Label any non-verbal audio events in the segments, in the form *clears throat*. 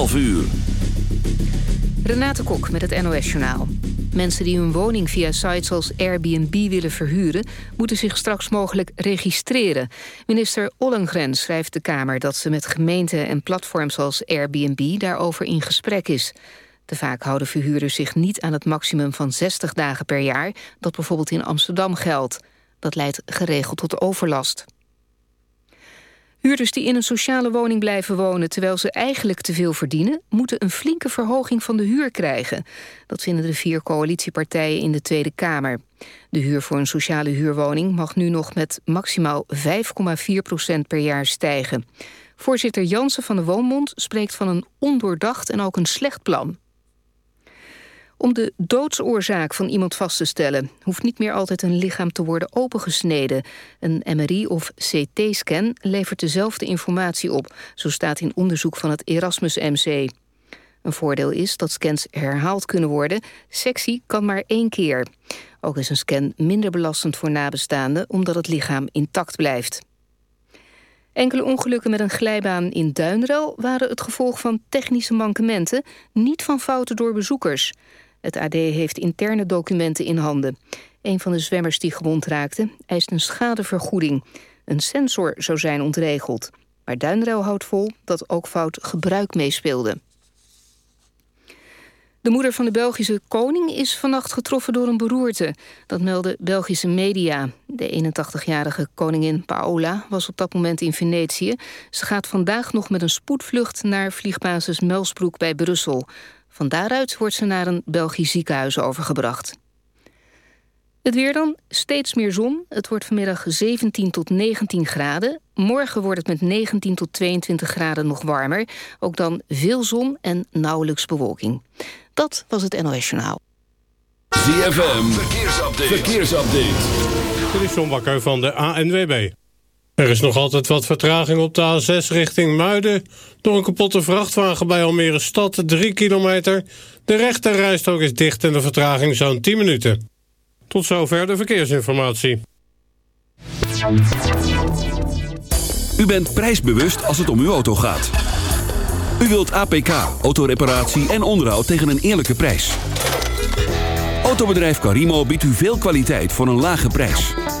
12 uur. Renate Kok met het NOS Journaal. Mensen die hun woning via sites als Airbnb willen verhuren... moeten zich straks mogelijk registreren. Minister Ollengren schrijft de Kamer dat ze met gemeenten en platforms als Airbnb daarover in gesprek is. Te vaak houden verhuurders zich niet aan het maximum van 60 dagen per jaar... dat bijvoorbeeld in Amsterdam geldt. Dat leidt geregeld tot overlast. Huurders die in een sociale woning blijven wonen... terwijl ze eigenlijk te veel verdienen... moeten een flinke verhoging van de huur krijgen. Dat vinden de vier coalitiepartijen in de Tweede Kamer. De huur voor een sociale huurwoning mag nu nog met maximaal 5,4 procent per jaar stijgen. Voorzitter Jansen van de Woonbond spreekt van een ondoordacht en ook een slecht plan. Om de doodsoorzaak van iemand vast te stellen... hoeft niet meer altijd een lichaam te worden opengesneden. Een MRI of CT-scan levert dezelfde informatie op... zo staat in onderzoek van het Erasmus MC. Een voordeel is dat scans herhaald kunnen worden. Sectie kan maar één keer. Ook is een scan minder belastend voor nabestaanden... omdat het lichaam intact blijft. Enkele ongelukken met een glijbaan in Duinrel waren het gevolg van technische mankementen, niet van fouten door bezoekers. Het AD heeft interne documenten in handen. Een van de zwemmers die gewond raakte eist een schadevergoeding. Een sensor zou zijn ontregeld. Maar Duinruil houdt vol dat ook fout gebruik meespeelde. De moeder van de Belgische koning is vannacht getroffen door een beroerte. Dat melden Belgische media. De 81-jarige koningin Paola was op dat moment in Venetië. Ze gaat vandaag nog met een spoedvlucht naar vliegbasis Melsbroek bij Brussel. Van daaruit wordt ze naar een Belgisch ziekenhuis overgebracht. Het weer dan, steeds meer zon. Het wordt vanmiddag 17 tot 19 graden. Morgen wordt het met 19 tot 22 graden nog warmer. Ook dan veel zon en nauwelijks bewolking. Dat was het NOS Journaal. ZFM, verkeersupdate. verkeersupdate. Dit is John Bakker van de ANWB. Er is nog altijd wat vertraging op de A6 richting Muiden. Door een kapotte vrachtwagen bij Almere Stad, 3 kilometer. De rechterrijstrook is dicht en de vertraging zo'n 10 minuten. Tot zover de verkeersinformatie. U bent prijsbewust als het om uw auto gaat. U wilt APK, autoreparatie en onderhoud tegen een eerlijke prijs. Autobedrijf Carimo biedt u veel kwaliteit voor een lage prijs.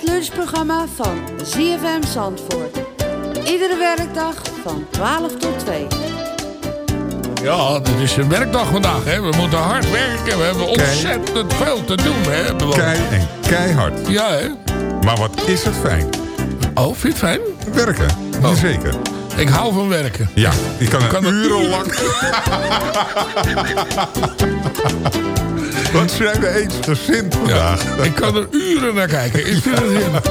Het lunchprogramma van ZFM Zandvoort. Iedere werkdag van 12 tot 2. Ja, het is een werkdag vandaag. Hè. We moeten hard werken. We hebben ontzettend veel te doen. Hè. Kei en keihard. Ja, hè? Maar wat is het fijn. Oh, vind je het fijn? Werken. Oh. Zeker. Ik hou van werken. Ja, je kan, Kan urenlang... *laughs* *laughs* Wat zijn we eens gezind Ja, vandaag. ik kan er uren naar kijken. Ik vind het heerlijk.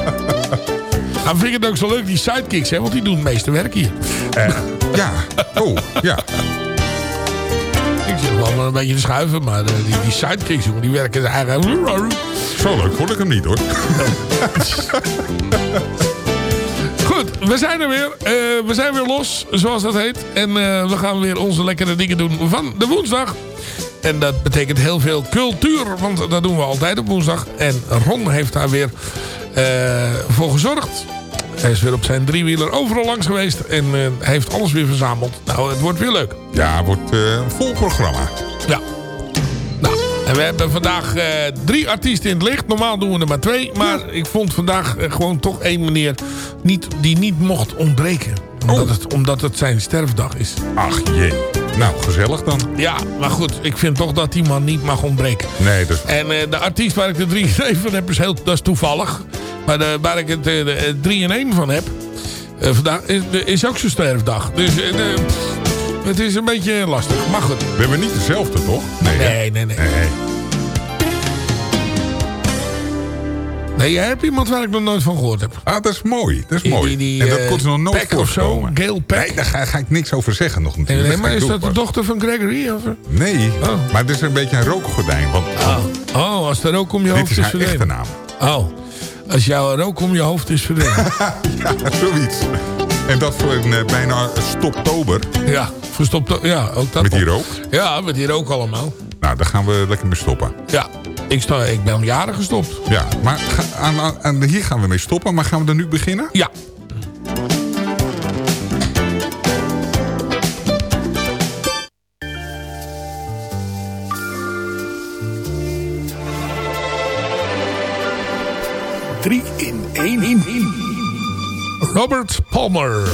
Dan *laughs* vind ik het ook zo leuk, die sidekicks, hè, want die doen het meeste werk hier. Eh, ja, oh, ja. Ik zit wel een beetje te schuiven, maar eh, die, die sidekicks, jongen, die werken eigenlijk... Zo leuk vond ik hem niet hoor. *laughs* Goed, we zijn er weer. Eh, we zijn weer los, zoals dat heet. En eh, we gaan weer onze lekkere dingen doen van de woensdag. En dat betekent heel veel cultuur, want dat doen we altijd op woensdag. En Ron heeft daar weer eh, voor gezorgd. Hij is weer op zijn driewieler overal langs geweest en eh, heeft alles weer verzameld. Nou, het wordt weer leuk. Ja, wordt eh, een vol programma. Ja. Nou, en we hebben vandaag drie artiesten in het licht. Normaal doen we er maar twee. Maar ik vond vandaag gewoon toch één meneer niet, die niet mocht ontbreken. Omdat, Oh. het, omdat het zijn sterfdag is. Ach jee. Nou, gezellig dan. Ja, maar goed. Ik vind toch dat die man niet mag ontbreken. Nee, dus... En eh, de artiest waar ik de drie in één van heb, is heel, dat is toevallig. Maar de, waar ik het eh, de, eh, drie in één van heb, eh, vandaag, is, is ook zijn sterfdag. Dus eh, het is een beetje lastig. Maar goed. We hebben niet dezelfde, toch? Nee, nee, nee. Nee. Nee, jij hebt iemand waar ik nog nooit van gehoord heb. Ah, dat is mooi. Dat is mooi. die- die, en dat eh, ze nog nooit Peck of zo. Gail Peck. Nee, daar ga, ga ik niks over zeggen nog natuurlijk. nee, maar is dat de dochter van Gregory? Of? Nee, Oh. maar het is een beetje een rookgordijn. Want Oh, als er rook om je dit hoofd is is haar echte naam. Oh, als jouw rook om je hoofd is verdwenen. *laughs* Ja, zoiets. En dat voor een, eh, bijna stoptober. ja, verstopt. Ja, ook dat. Met die rook. Ja, met die rook allemaal. Nou, daar gaan we lekker mee stoppen. Ja, ik, sta, ik ben al jaren gestopt. Ja, maar ga- aan, aan, aan- hier gaan we mee stoppen. Maar gaan we er nu beginnen? Ja. Drie in één. Robert Palmer.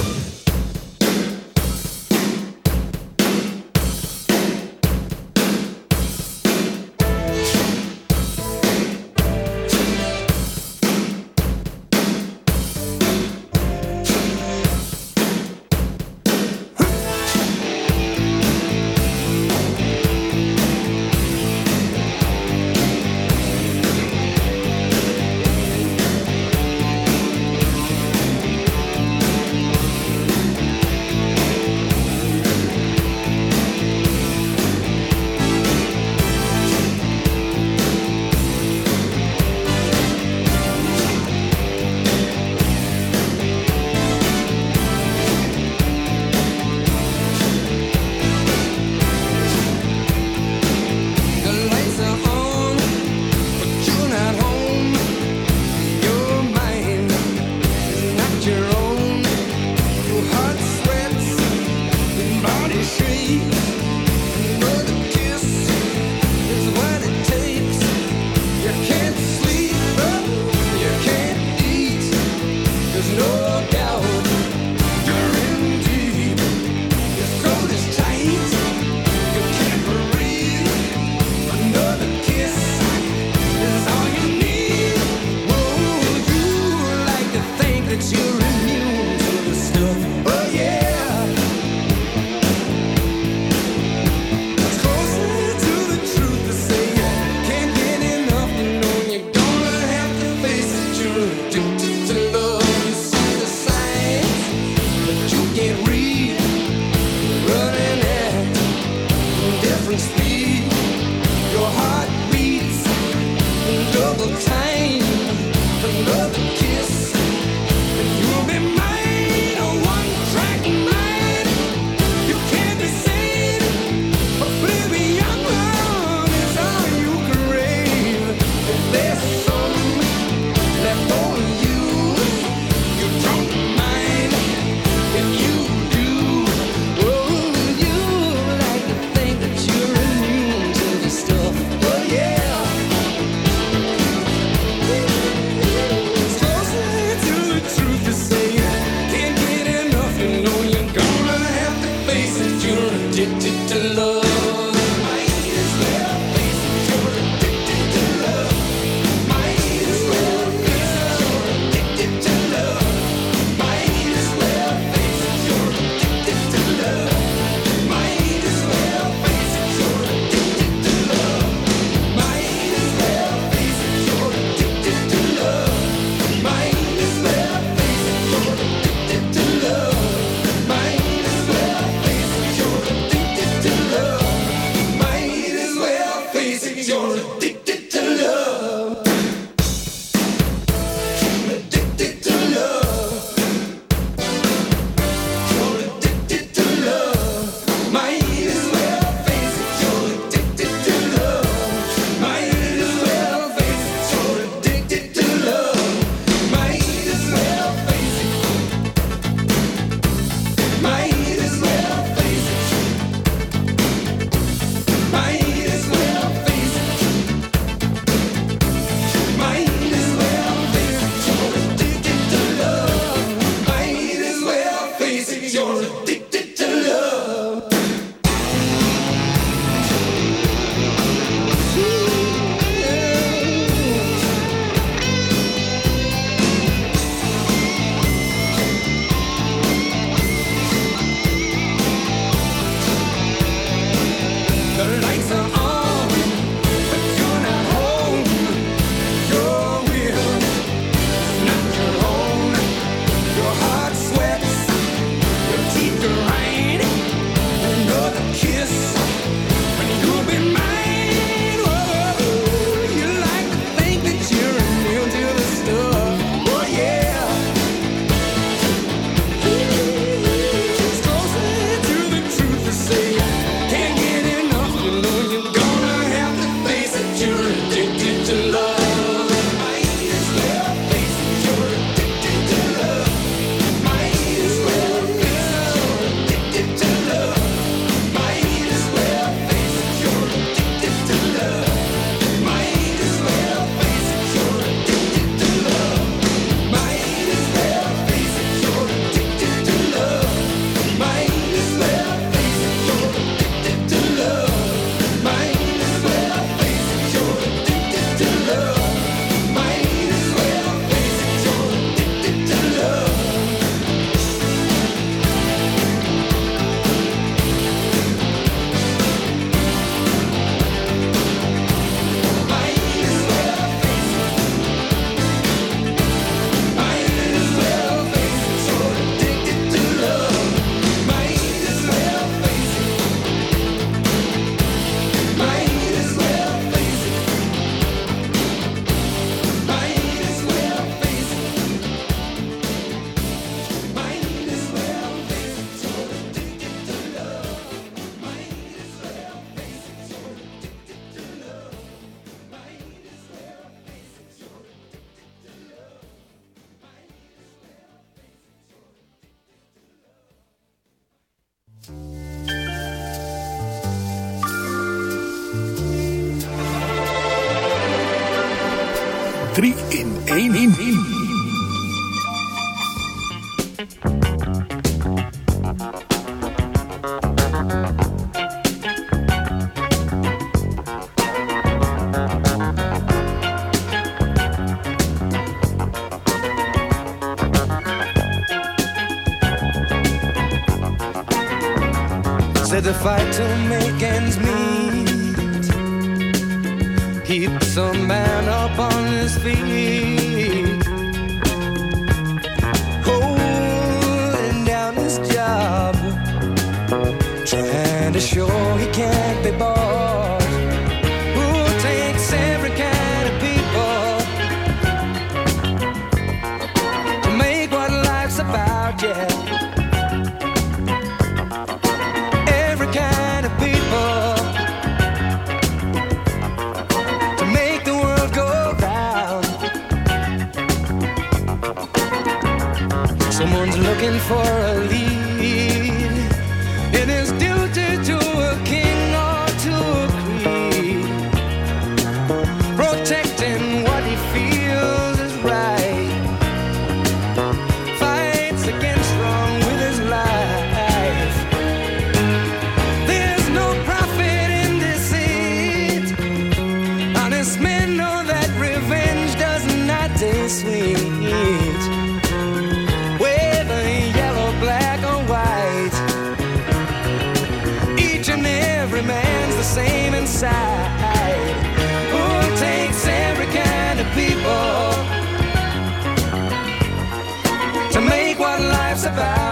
3 in 1.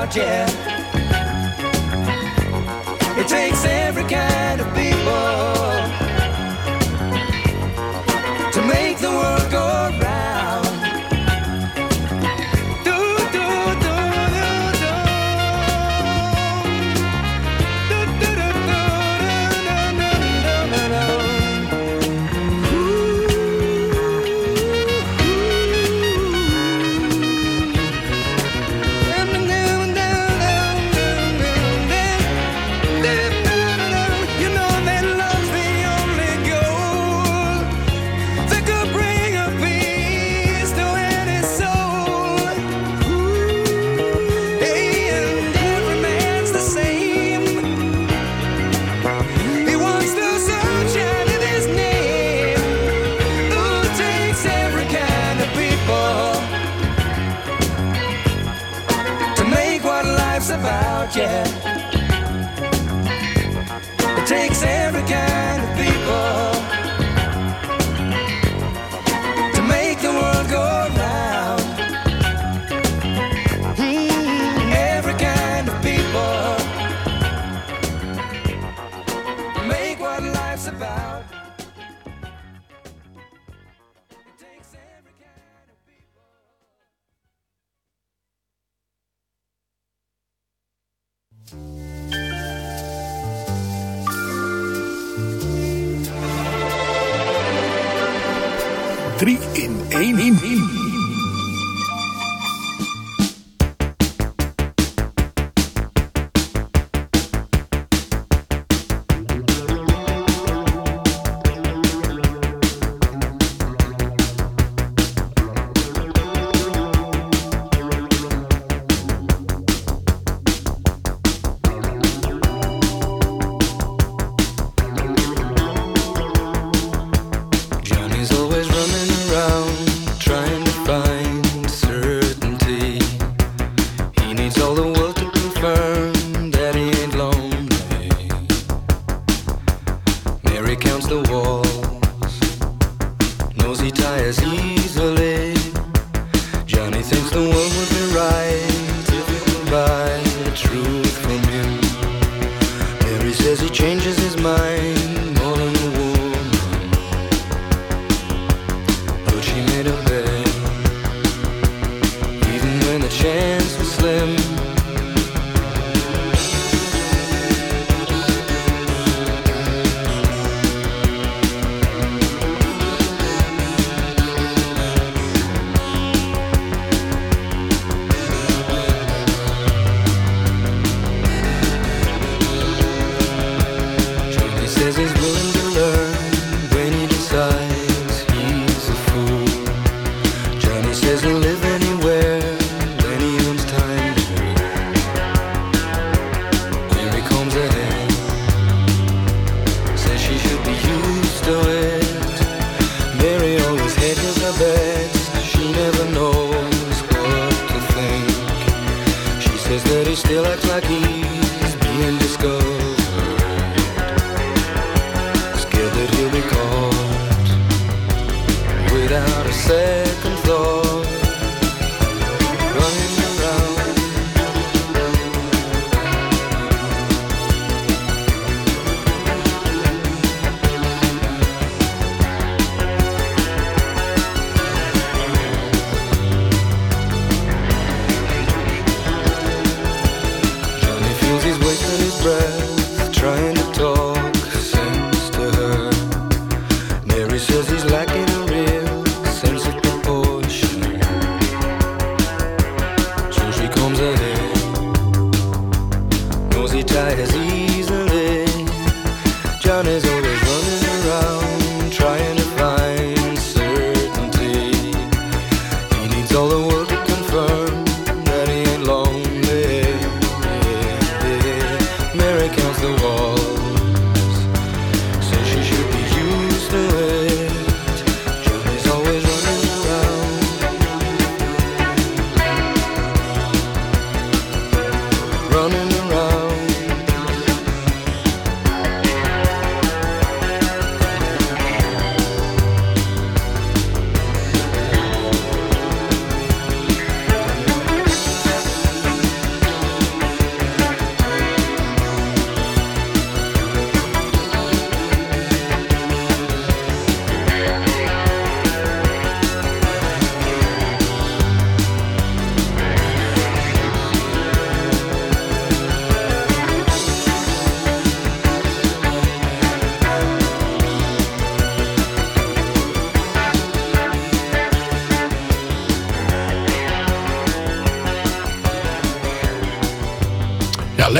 out yet. It takes every kind of people to make the world.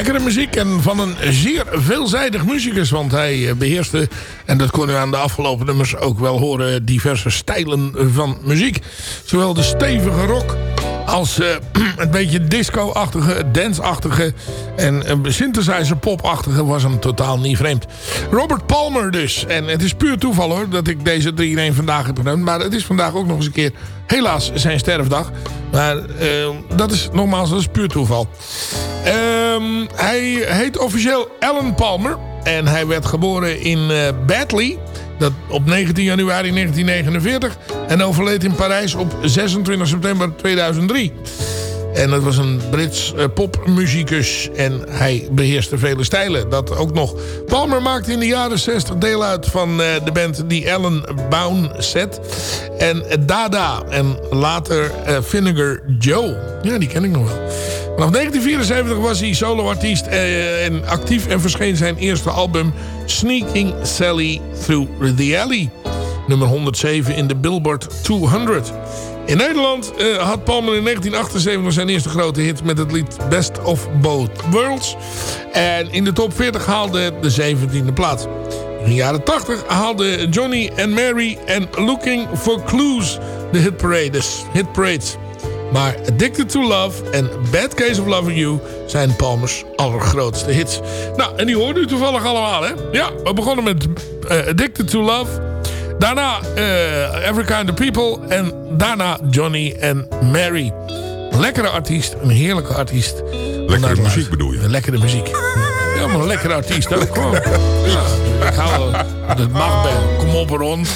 Lekkere muziek en van een zeer veelzijdig muzikus. Want hij eh, beheerste, en dat kon u aan de afgelopen nummers ook wel horen... diverse stijlen van muziek. Zowel de stevige rock als eh, *clears throat* een beetje disco-achtige, dance-achtige... en een synthesizer-pop-achtige was hem totaal niet vreemd. Robert Palmer dus. En het is puur toeval hoor, dat ik deze drie in één vandaag heb genoemd. Maar het is vandaag ook nog eens een keer helaas zijn sterfdag. Maar eh, dat is nogmaals, dat is puur toeval. Ehm, hij heet officieel Alan Palmer. En hij werd geboren in eh Batley. Dat op 19 januari 1949. En overleed in Parijs op 26 september 2003. En dat was een Brits eh, popmuzikus. En hij beheerste vele stijlen. Dat ook nog. Palmer maakte in de jaren 60 deel uit van eh, de band die Alan Bown Set. En Dada. En later eh, Vinegar Joe. Ja, die ken ik nog wel. Vanaf 1974 was hij soloartiest eh, en actief en verscheen zijn eerste album Sneaking Sally Through the Alley. Nummer 107 in de Billboard 200. In Nederland eh, had Palmer in 1978 zijn eerste grote hit met het lied Best of Both Worlds. En in de top 40 haalde de 17e plaats. In de jaren 80 haalden Johnny and Mary en Looking for Clues de hitparades. hitparades. Maar Addicted to Love en Bad Case of Loving You zijn Palmers allergrootste hits. Nou, en die hoorde u toevallig allemaal, hè? Ja, we begonnen met eh, Addicted to Love. Daarna eh, Every Kind of People. En daarna Johnny en Mary. Lekkere artiest, een heerlijke artiest. Lekkere muziek bedoel je? Lekkere muziek. Ja, maar een lekkere artiest ook gewoon. *laughs* Ja, ik hou dat mag ben. Kom op, Ron.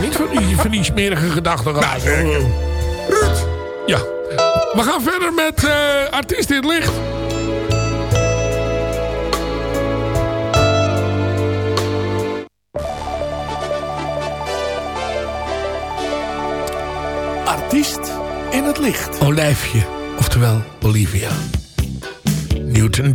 Niet van die, van die smerige gedachten. Nou, Ruud. Ja. We gaan verder met eh Artiest in het Licht. Artiest in het licht. Olijfje, oftewel Olivia. Newton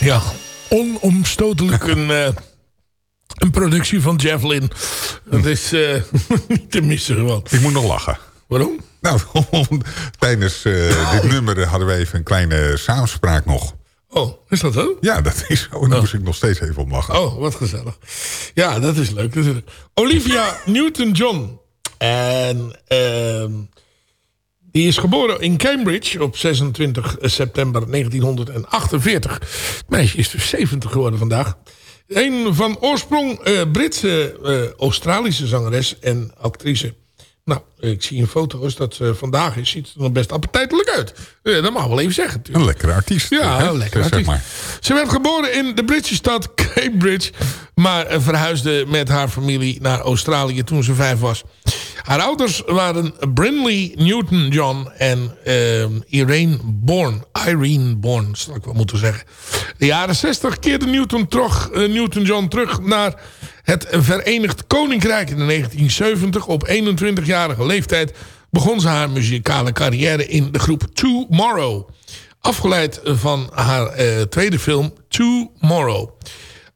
Ja, onomstotelijk een, eh, een productie van Lynne. Dat is eh, *laughs* niet te missen gewoon. Ik moet nog lachen. Waarom? Nou, *laughs* tijdens eh, dit nummer hadden we even een kleine samenspraak nog. Oh, is dat zo? Ja, dat is zo. Daar moest ik nog steeds even om lachen. Oh, wat gezellig. Ja, dat is leuk. natuurlijk. Olivia *laughs* Newton-John. En ehm, die is geboren in Cambridge op 26 september 1948. Het meisje is dus 70 geworden vandaag. Een van oorsprong eh, Britse, eh, Australische zangeres en actrice. Nou, ik zie in foto's dat ze vandaag is. Ziet er nog best appetijtelijk uit. Eh, dat mag wel even zeggen. natuurlijk. Een lekkere artiest. Ja, hè? een lekker Zeg artiest. maar. Ze werd geboren in de Britse stad Cambridge. Maar eh, verhuisde met haar familie naar Australië toen ze vijf was. Haar ouders waren Brinley Newton-John en ehm, Irene Bourne. Irene Bourne, zou ik wel moeten zeggen. De jaren 60 keerde Newton terug, eh, Newton-John terug naar het Verenigd Koninkrijk. In 1970, op 21-jarige leeftijd, begon ze haar muzikale carrière in de groep Tomorrow. Afgeleid van haar eh, tweede film Tomorrow.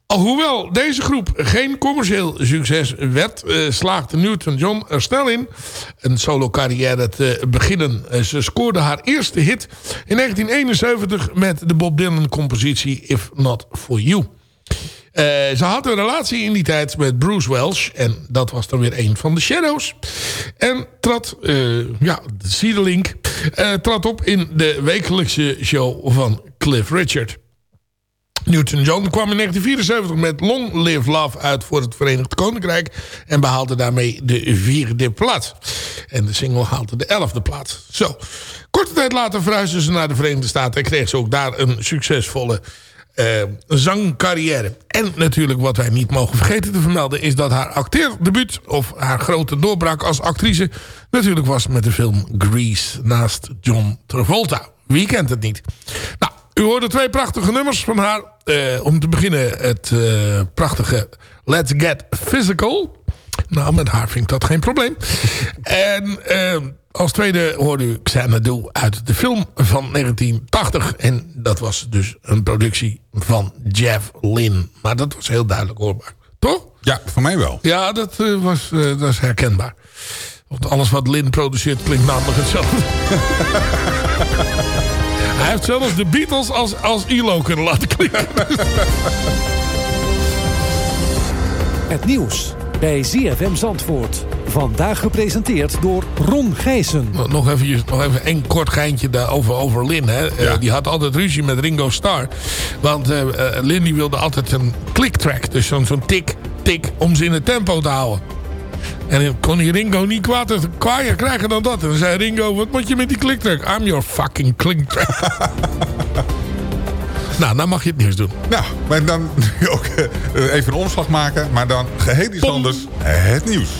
Alhoewel deze groep geen commercieel succes werd... eh, slaagde Newton-John er snel in een solo carrière te beginnen. Eh, Ze scoorde haar eerste hit in 1971 met de Bob Dylan compositie If Not For You. Eh, ze had een relatie in die tijd met Bruce Welch. En dat was dan weer een van de Shadows. En trad, eh ja, Cedar eh trad op in de wekelijkse show van Cliff Richard. Newton-John kwam in 1974 met Long Live Love uit voor het Verenigd Koninkrijk... en behaalde daarmee de vierde plaats. En de single haalde de elfde plaats. Zo. Korte tijd later verhuisden ze naar de Verenigde Staten... en kreeg ze ook daar een succesvolle eh, zangcarrière. En natuurlijk wat wij niet mogen vergeten te vermelden... is dat haar acteerdebuut of haar grote doorbraak als actrice... natuurlijk was met de film Grease naast John Travolta. Wie kent het niet? Nou, u hoorde twee prachtige nummers van haar. Eh, om te beginnen het eh, prachtige Let's Get Physical. Nou, met haar vind ik dat geen probleem. *laughs* En als tweede hoorde u Xanadu uit de film van 1980. En dat was dus een productie van Jeff Lynne. Maar dat was heel duidelijk hoorbaar. Toch? Ja, voor mij wel. Ja, dat, eh, was, eh, dat is herkenbaar. Want alles wat Lynn produceert klinkt namelijk hetzelfde. *laughs* Hij heeft zelfs de Beatles als, als ILO kunnen laten klinken. *laughs* Het nieuws bij ZFM Zandvoort. Vandaag gepresenteerd door Ron Gijssen. Nog even, nog even één kort geintje daar over, over Lynn. Hè. Eh, die had altijd ruzie met Ringo Starr. Want eh eh, Lynn die wilde altijd een clicktrack. Dus zo'n zo'n tik, tik om ze in het tempo te houden. En dan kon die Ringo niet kwaad, kwaaier krijgen dan dat. En dan zei Ringo, wat moet je met die clicktrack? I'm your fucking clicktrack. *laughs* nou, dan mag je het nieuws doen. Nou, maar dan nu *laughs* ook eh, even een omslag maken. Maar dan geheel iets anders. Het nieuws.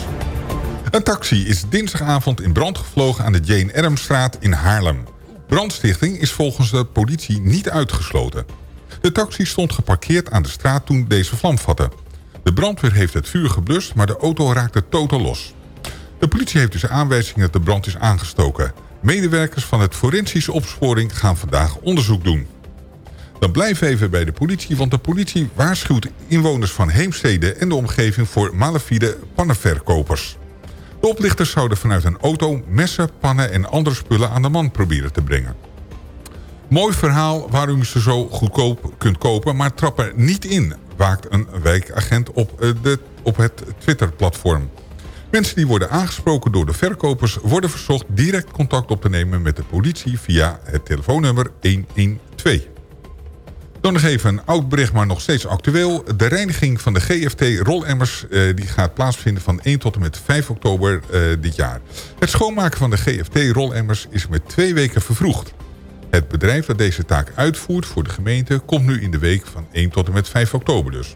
Een taxi is dinsdagavond in brand gevlogen aan de Jane Adamstraat in Haarlem. Brandstichting is volgens de politie niet uitgesloten. De taxi stond geparkeerd aan de straat toen deze vlam vatte. De brandweer heeft het vuur geblust, maar de auto raakte totaal los. De politie heeft dus aanwijzingen dat de brand is aangestoken. Medewerkers van het forensische opsporing gaan vandaag onderzoek doen. Dan blijf even bij de politie, want de politie waarschuwt inwoners van Heemstede en de omgeving voor malafide pannenverkopers. De oplichters zouden vanuit een auto messen, pannen en andere spullen aan de man proberen te brengen. Mooi verhaal waarom u ze zo goedkoop kunt kopen, maar trap er niet in, waakt een wijkagent op, eh, de, op het Twitter-platform. Mensen die worden aangesproken door de verkopers worden verzocht direct contact op te nemen met de politie via het telefoonnummer 112. Dan nog even een oud bericht, maar nog steeds actueel. De reiniging van de GFT-rolemmers eh, die gaat plaatsvinden van 1 tot en met 5 oktober eh, dit jaar. Het schoonmaken van de GFT-rolemmers is met twee weken vervroegd. Het bedrijf dat deze taak uitvoert voor de gemeente... komt nu in de week van 1 tot en met 5 oktober dus.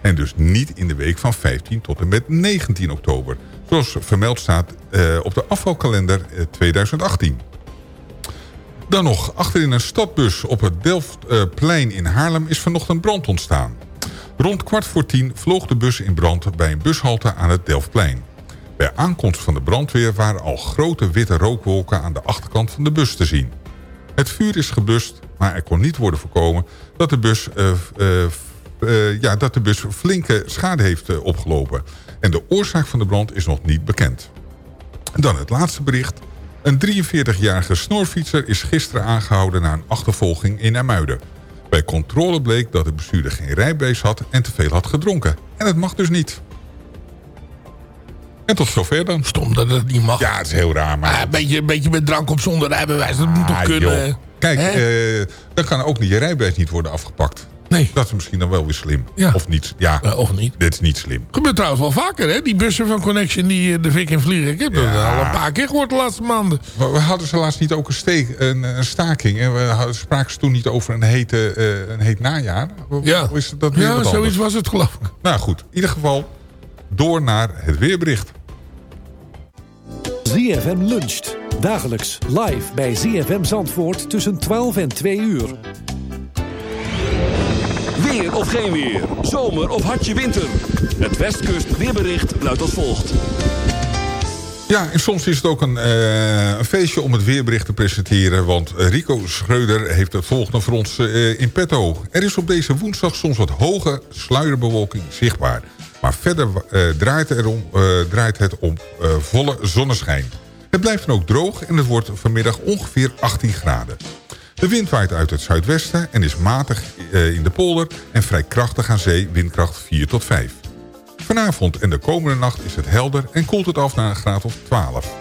En dus niet in de week van 15 tot en met 19 oktober. Zoals vermeld staat eh, op de afvalkalender eh, 2018. Dan nog, achterin een stadbus op het Delftplein in Haarlem is vanochtend brand ontstaan. Rond kwart voor tien vloog de bus in brand bij een bushalte aan het Delftplein. Bij aankomst van de brandweer waren al grote witte rookwolken aan de achterkant van de bus te zien. Het vuur is geblust, maar er kon niet worden voorkomen dat de bus, eh, eh, eh, ja, dat de bus flinke schade heeft opgelopen. En de oorzaak van de brand is nog niet bekend. Dan het laatste bericht. Een 43-jarige snorfietser is gisteren aangehouden na een achtervolging in Ermuiden. Bij controle bleek dat de bestuurder geen rijbewijs had en te veel had gedronken. En het mag dus niet. En tot zover dan. Stom dat het niet mag. Ja, het is heel raar, maar... Ah, een, beetje, een beetje met drank op zonder rijbewijs, dat moet toch Ah, kunnen? joh. Kijk, eh, dan kan ook niet je rijbewijs niet worden afgepakt. Nee. Dat is misschien dan wel weer slim. Ja. Of niet. Ja, Ja, of niet. dit is niet slim. Gebeurt trouwens wel vaker, hè? Die bussen van Connection die eh, de fik in vliegen. Ik heb dat Ja. al een paar keer gehoord de laatste maanden. We, we hadden ze laatst niet ook een, steek, een, een staking. En we hadden, spraken ze toen niet over een, hete, eh, een heet najaar. Of Ja, is dat weer ja zoiets anders? was het geloof ik. Nou goed, in ieder geval door naar het weerbericht. ZFM luncht. Dagelijks live bij ZFM Zandvoort tussen 12 en 2 uur. Of geen weer. Zomer of hartje winter. Het Westkust weerbericht luidt als volgt. Ja, en soms is het ook een, eh, een feestje om het weerbericht te presenteren... want Rico Schreuder heeft het volgende voor ons eh, in petto. Er is op deze woensdag soms wat hoge sluierbewolking zichtbaar. Maar verder draait, er om, draait het om eh, volle zonneschijn. Het blijft dan ook droog en het wordt vanmiddag ongeveer 18 graden. De wind waait uit het zuidwesten en is matig eh, in de polder... en vrij krachtig aan zee, windkracht 4 tot 5. Vanavond en de komende nacht is het helder en koelt het af naar een graad of 12.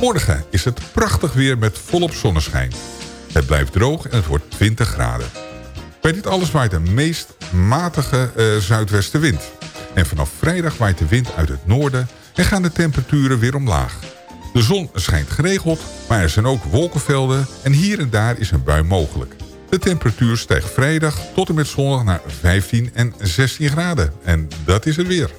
Morgen is het prachtig weer met volop zonneschijn. Het blijft droog en het wordt 20 graden. Bij dit alles waait een meest matige eh, zuidwestenwind. En vanaf vrijdag waait de wind uit het noorden en gaan de temperaturen weer omlaag. De zon schijnt geregeld, maar er zijn ook wolkenvelden en hier en daar is een bui mogelijk. De temperatuur stijgt vrijdag tot en met zondag naar 15 en 16 graden. En dat is het weer.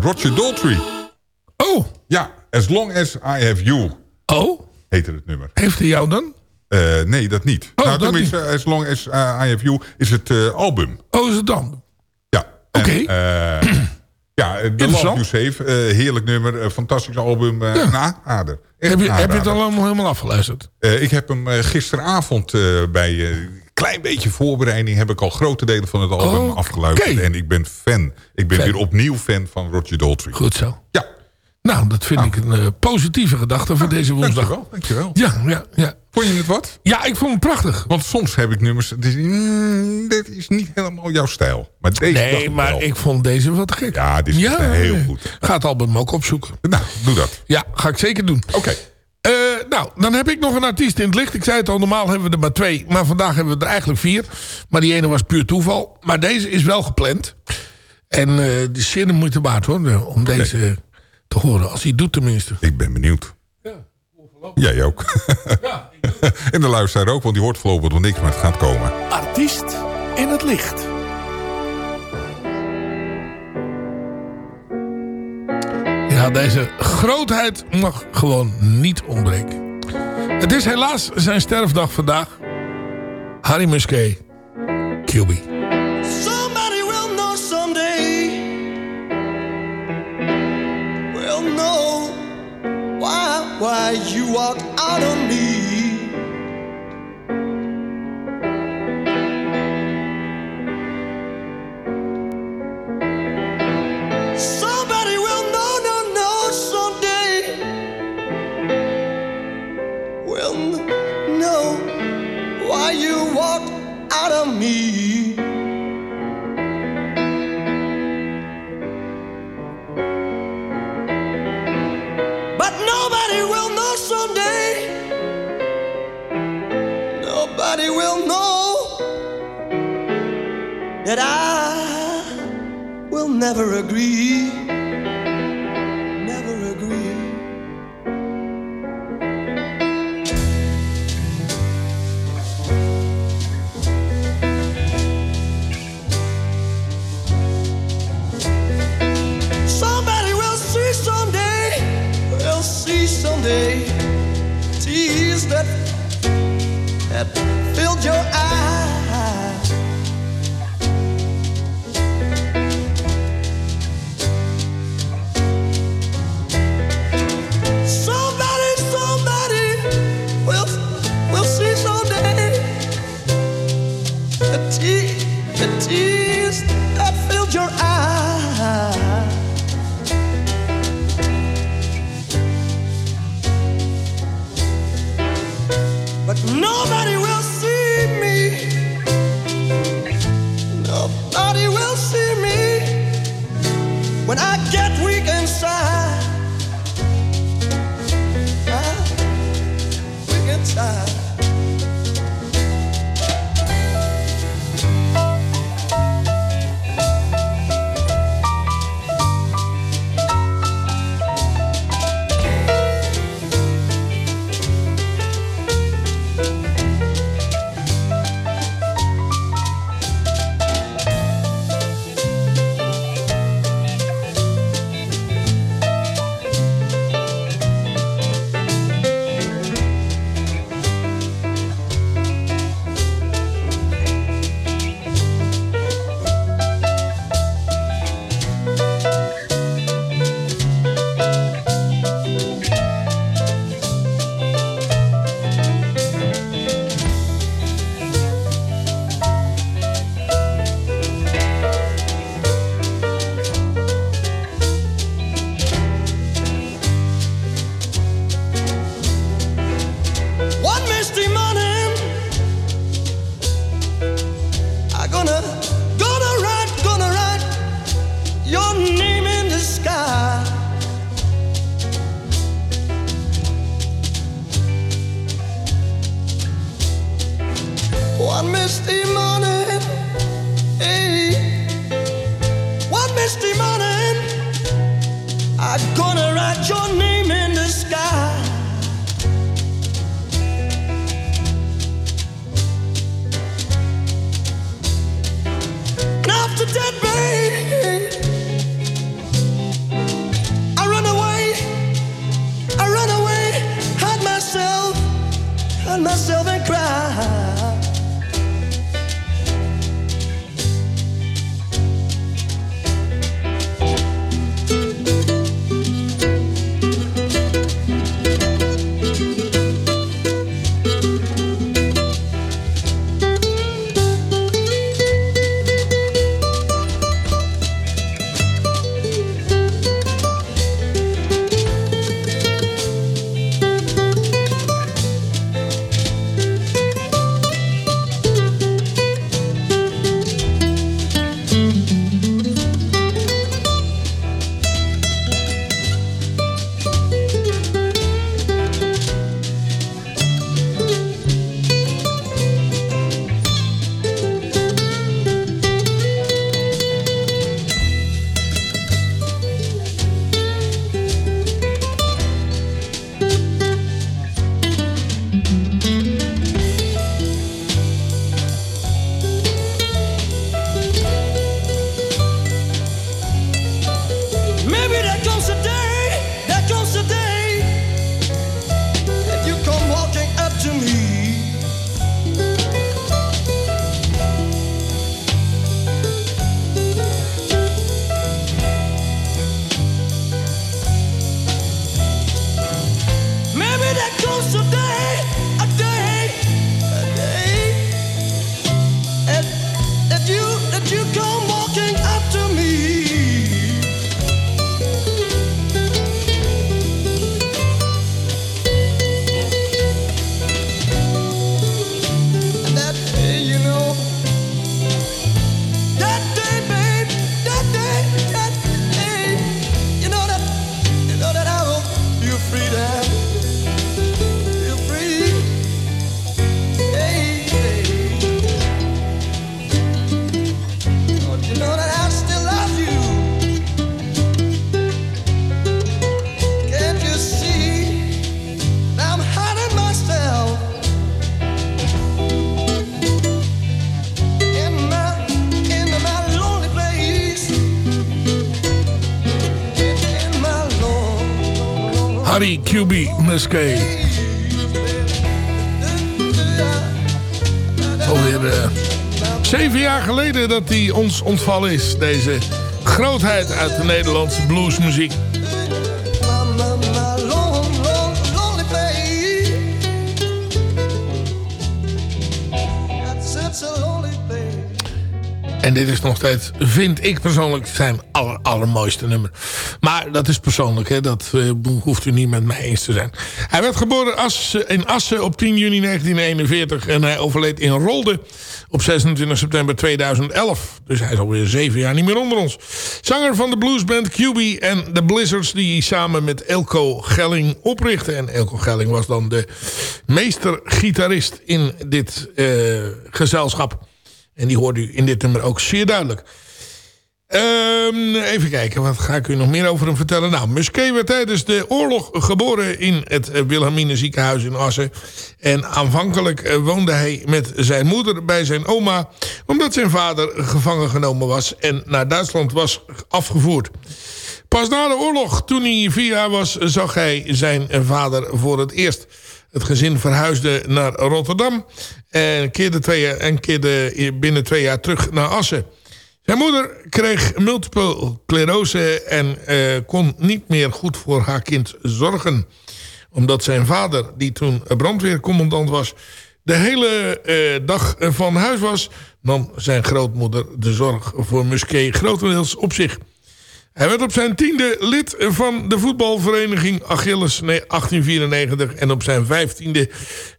Roger Daltrey. Oh. Ja, As Long As I Have You. Oh. Heette het nummer. Heeft hij jou dan? Eh, nee, dat niet. Oh, nou, dat tenminste, As Long As I Have You is het eh, album. Oh, is het dan? Ja. Oké. Eh, *clears throat* ja, The Love. You Save. eh, heerlijk nummer. eh, fantastisch album. eh Ja. Een aanrader. Heb je, heb je het al allemaal helemaal afgeluisterd? Eh, ik heb hem eh, gisteravond eh, bij klein beetje voorbereiding... heb ik al grote delen van het album Oké. afgeluisterd. En ik ben fan. Ik ben Fan. weer opnieuw fan van Roger Daltrey. Goed zo. Ja. Nou, dat vind ik een eh, positieve gedachte voor deze woensdag. Dankjewel, dankjewel. Ja, ja, ja. Vond je het wat? Ja, ik vond het prachtig. Want soms heb ik nummers... Het is, mm, dit is niet helemaal jouw stijl. Maar deze Nee, maar wel. ik vond deze wat gek. Ja, dit is heel goed. Ga het album ook opzoeken. Nou, doe dat. Ja, ga ik zeker doen. Oké. Nou, dan heb ik nog een artiest in het licht. Ik zei het al, normaal hebben we er maar twee. Maar vandaag hebben we er eigenlijk vier. Maar die ene was puur toeval. Maar deze is wel gepland. En eh de moeite waard hoor. eh, Om deze te horen. Als hij het doet tenminste. Ik ben benieuwd. Jij ook. *laughs* en de luisteraar ook, want die hoort voorlopig nog niks, maar het gaat komen. Artiest in het licht. Ja, deze grootheid mag gewoon niet ontbreken. Het is helaas zijn sterfdag vandaag. Harry Musquet, QB. Somebody will know someday. Will know why why you walk out on me. That I will never agree. Never agree. Somebody will see someday, will see someday. Tears that that filled your eyes. Alweer eh, zeven jaar geleden dat hij ons ontvallen is. Deze grootheid uit de Nederlandse bluesmuziek. En dit is nog steeds, vind ik persoonlijk, zijn aller, allermooiste nummer. Maar dat is persoonlijk, hè? dat eh, hoeft u niet met mij eens te zijn. Hij werd geboren in Assen op 10 juni 1941 en hij overleed in Rolde op 26 september 2011. Dus hij is alweer zeven jaar niet meer onder ons. Zanger van de bluesband QB en de Blizzards die samen met Elko Gelling oprichtte. En Elko Gelling was dan de meestergitarist in dit eh, gezelschap. En die hoorde u in dit nummer ook zeer duidelijk. Ehm, even kijken, wat ga ik u nog meer over hem vertellen? Nou, Musquet werd tijdens de oorlog geboren in het eh, Wilhelmine ziekenhuis in Assen. En aanvankelijk eh, woonde hij met zijn moeder bij zijn oma... omdat zijn vader gevangen genomen was en naar Duitsland was afgevoerd. Pas na de oorlog, toen hij vier jaar was, zag hij zijn vader voor het eerst. Het gezin verhuisde naar Rotterdam en keerde, twee jaar, en keerde binnen twee jaar terug naar Assen. Zijn moeder kreeg multiple sclerose en eh, kon niet meer goed voor haar kind zorgen. Omdat zijn vader, die toen brandweercommandant was... de hele eh, dag van huis was... nam zijn grootmoeder de zorg voor Musquet grotendeels op zich... Hij werd op zijn tiende lid van de voetbalvereniging Achilles nee, 1894. En op zijn vijftiende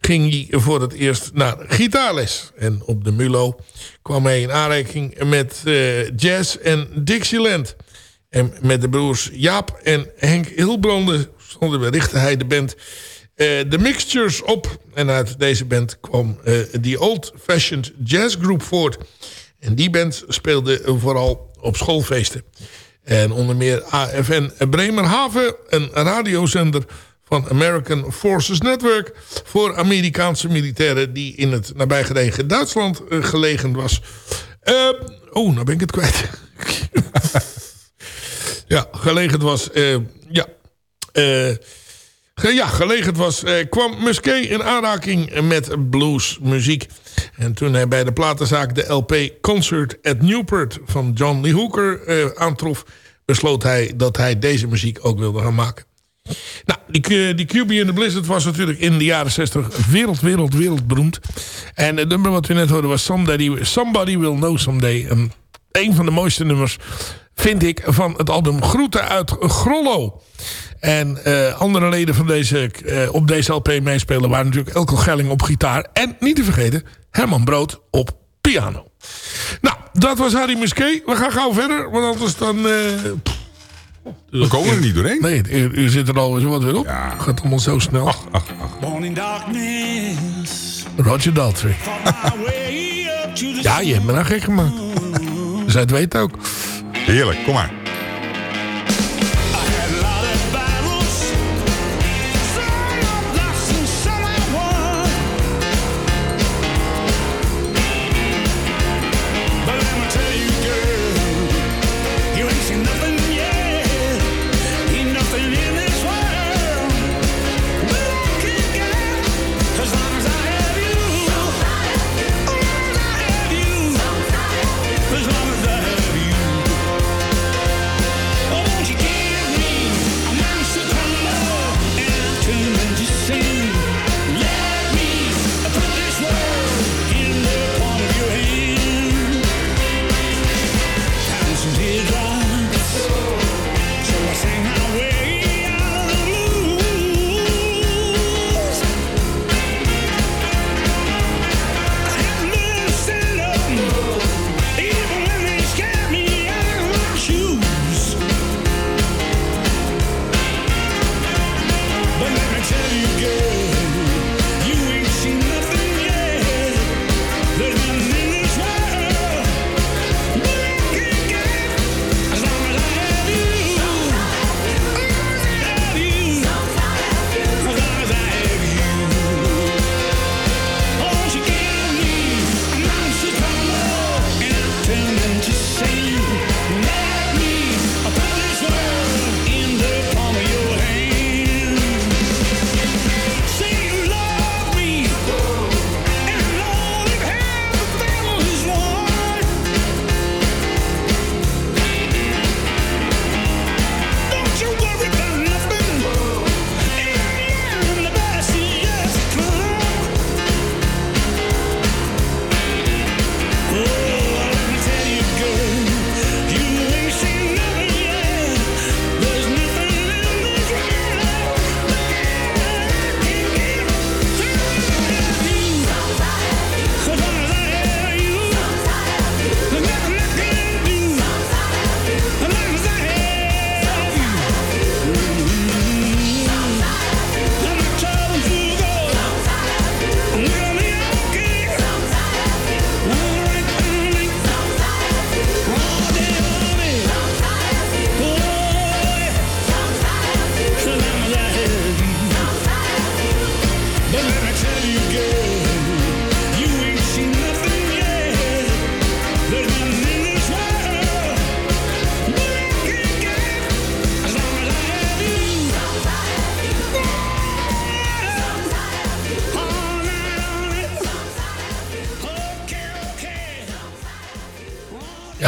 ging hij voor het eerst naar gitaarles. En op de Mulo kwam hij in aanraking met eh, jazz en Dixieland. En met de broers Jaap en Henk Hilbrande richtte hij de band eh, The Mixtures op. En uit deze band kwam eh die Old Fashioned Jazz Group voort. En die band speelde vooral op schoolfeesten. En onder meer AFN Bremerhaven, een radiozender van American Forces Network... voor Amerikaanse militairen die in het nabijgelegen Duitsland eh, gelegen was. Eh, oh, nou ben ik het kwijt. *laughs* ja, gelegen was... eh, ja, ja, gelegen was, eh, kwam Musquet in aanraking met bluesmuziek. En toen hij bij de platenzaak de LP Concert at Newport van John Lee Hooker eh, aantrof... besloot hij dat hij deze muziek ook wilde gaan maken. Nou, die, die QB en de Blizzard was natuurlijk in de jaren 60 wereld, wereld, wereldberoemd. En het nummer wat we net hoorden was Somebody, Somebody Will Know Someday. Een van de mooiste nummers, vind ik, van het album Groeten uit Grollo. En eh, andere leden van deze, eh, op deze LP meespelen waren natuurlijk Elko Gelling op gitaar. En niet te vergeten, Herman Brood op piano. Nou, dat was Harry Musquet. We gaan gauw verder, want anders dan... eh, We komen er niet doorheen. Nee, uur zit er al zo wat weer op. Gaat allemaal zo snel. Born in darkness. Roger Daltrey. Ja, je hebt me nou gek gemaakt. Zij het weet ook. Heerlijk, kom maar.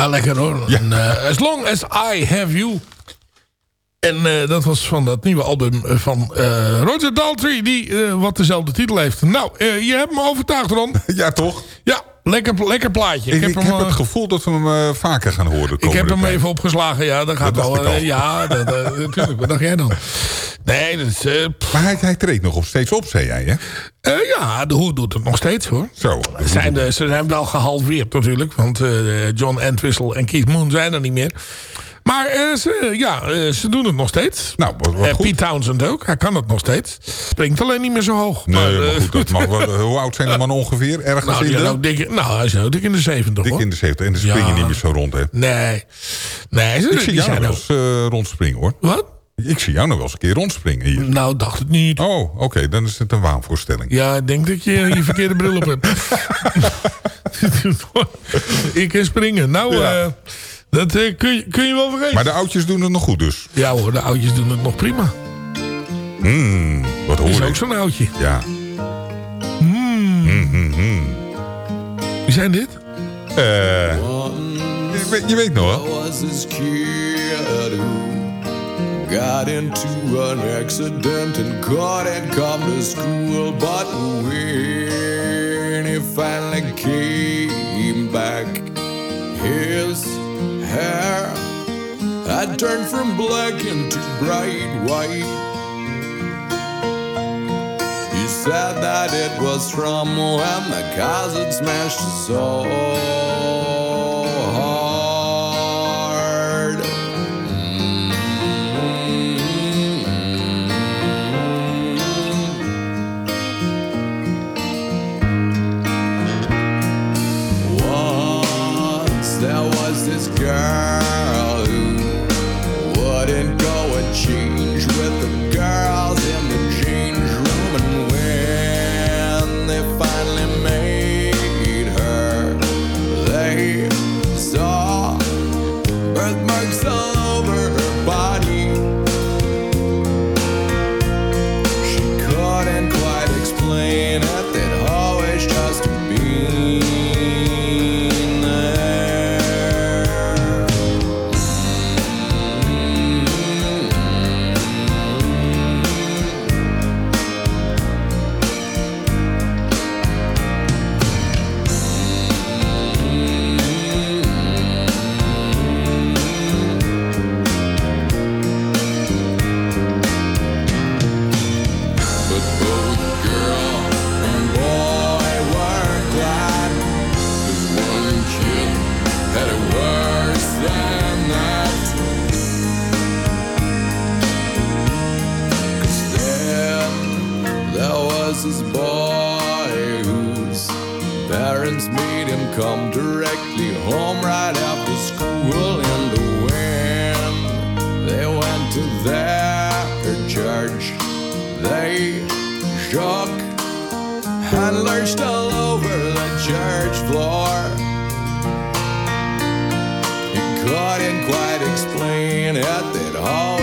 Ja, lekker hoor. En, eh, as long as I have you. En eh, dat was van dat nieuwe album eh, van Roger Daltrey, die wat dezelfde titel heeft. Nou, je hebt me overtuigd, Ron. *laughs* ja, toch? Ja, lekker, lekker plaatje. Ik, ik heb, hem, eh, het gevoel dat we hem eh, vaker gaan horen. ik heb hem tijd. even opgeslagen, ja, dat gaat Dat wel. eh, ja, dat, *laughs* natuurlijk. Wat dacht jij dan? Nee, dat is... Maar hij, hij treedt nog steeds op, zei jij, hè? ja, de Hoe doet het nog steeds, hoor. Zo. Ze zijn, de, ze zijn wel gehalveerd natuurlijk. Want John Entwistle en Keith Moon zijn er niet meer. Maar eh, ze, ja, eh, ze doen het nog steeds. Nou, goed. Pete Townsend ook. Hij kan het nog steeds. Springt alleen niet meer zo hoog. Nee, maar, eh, goed, dat *laughs* mag wel. Hoe oud zijn de mannen ongeveer? Ergens nou, in de... dik, nou, hij is ook dik in de 70 Dik hoor. in de 70. En dan spring je Ja. niet meer zo rond, hè? Nee. Nee, ze, Ik zie jou nog wel eens rondspringen, hoor. Wat? Ik zie jou nog wel eens een keer rondspringen hier. Nou, dacht het niet. Oh, oké. dan is het een waanvoorstelling. Ja, ik denk dat je je *laughs* verkeerde bril op hebt. *laughs* ik kan springen. Nou, Ja. Dat eh, kun, je, kun je wel vergeten. Maar de oudjes doen het nog goed, dus. Ja hoor, de oudjes doen het nog prima. Hmm, wat Dat is hoor ook ik. zo'n oudje. Ja. Hmm. Hmm, hmm, hmm. Wie zijn dit? Eh, je, weet, je weet nog wel. was this kid who got into an accident and couldn't come to school. But when he finally came back, his hair had turned from black into bright white. He said that it was from when the had smashed so hard. At that hall.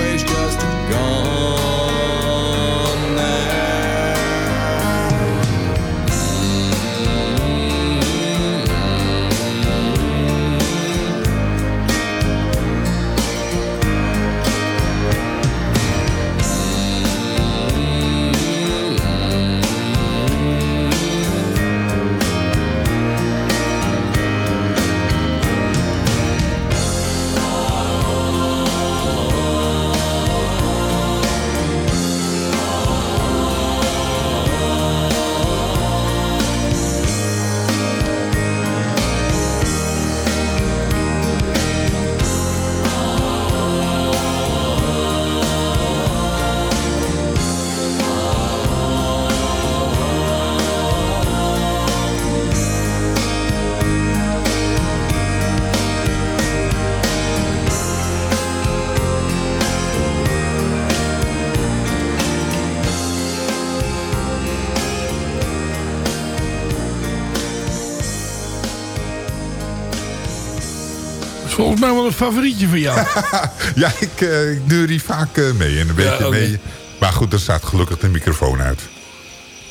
Favorietje van jou. *laughs* ja, ik, eh, ik deur die vaak eh, mee en een beetje mee. Maar goed, er staat gelukkig de microfoon uit.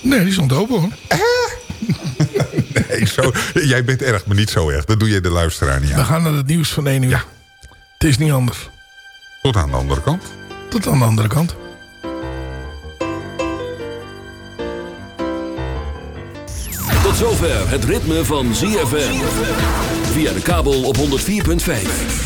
Nee, die stond open hoor. *laughs* Nee, zo, jij bent erg, maar niet zo erg. Dat doe je de luisteraar niet We aan. gaan naar het nieuws van 1 uur. Het is niet anders. Tot aan de andere kant. Tot aan de andere kant. Tot zover het ritme van ZFM. Via de kabel op 104.5.